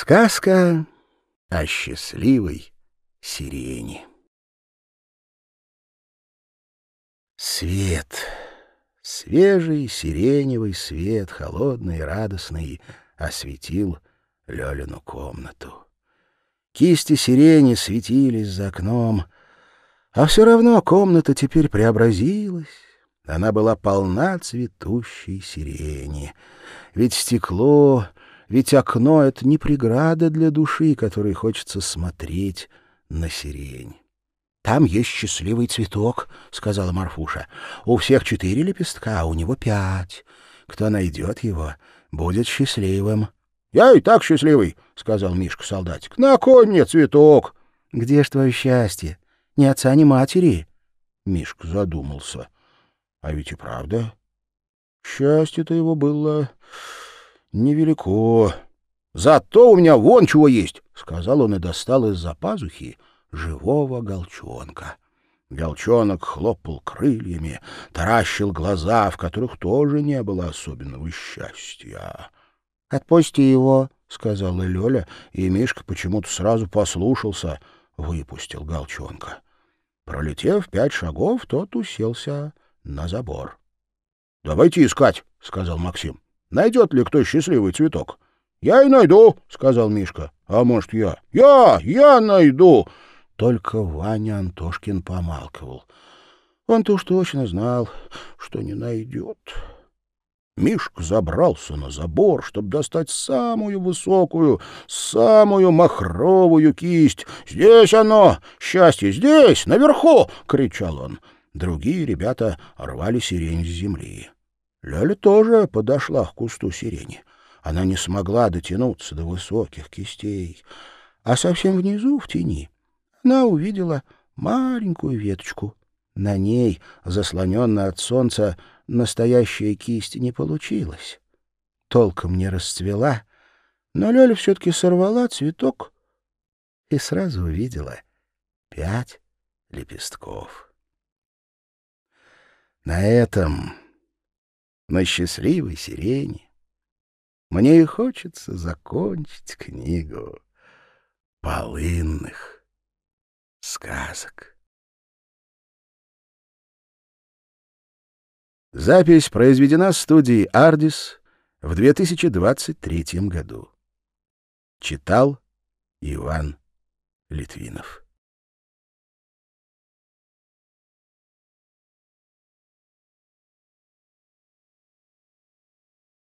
Сказка о счастливой сирене. Свет, свежий сиреневый свет, холодный и радостный, осветил Лёлину комнату. Кисти сирени светились за окном, а все равно комната теперь преобразилась. Она была полна цветущей сирени. Ведь стекло ведь окно — это не преграда для души, которой хочется смотреть на сирень. — Там есть счастливый цветок, — сказала Марфуша. — У всех четыре лепестка, а у него пять. Кто найдет его, будет счастливым. — Я и так счастливый, — сказал Мишка-солдатик. — На кой мне цветок? — Где ж твое счастье? Ни отца, ни матери. Мишка задумался. А ведь и правда, счастье-то его было невелико. Зато у меня вон чего есть, — сказал он и достал из-за пазухи живого голчонка. Голчонок хлопал крыльями, таращил глаза, в которых тоже не было особенного счастья. — Отпусти его, — сказала Лёля, и Мишка почему-то сразу послушался, выпустил голчонка. Пролетев пять шагов, тот уселся на забор. — Давайте искать, — сказал Максим. Найдет ли кто счастливый цветок? — Я и найду, — сказал Мишка. — А может, я? — Я! Я найду! Только Ваня Антошкин помалковал. Он-то уж точно знал, что не найдет. Мишка забрался на забор, чтобы достать самую высокую, самую махровую кисть. «Здесь оно! Счастье здесь, наверху!» — кричал он. Другие ребята рвали сирень с земли. Ляля тоже подошла к кусту сирени. Она не смогла дотянуться до высоких кистей, а совсем внизу, в тени, она увидела маленькую веточку. На ней, заслоненная от солнца, настоящая кисть не получилась. Толком не расцвела, но Лёля все-таки сорвала цветок и сразу увидела пять лепестков. На этом на счастливой сирени. Мне и хочется закончить книгу полынных сказок. Запись произведена в студии «Ардис» в 2023 году. Читал Иван Литвинов.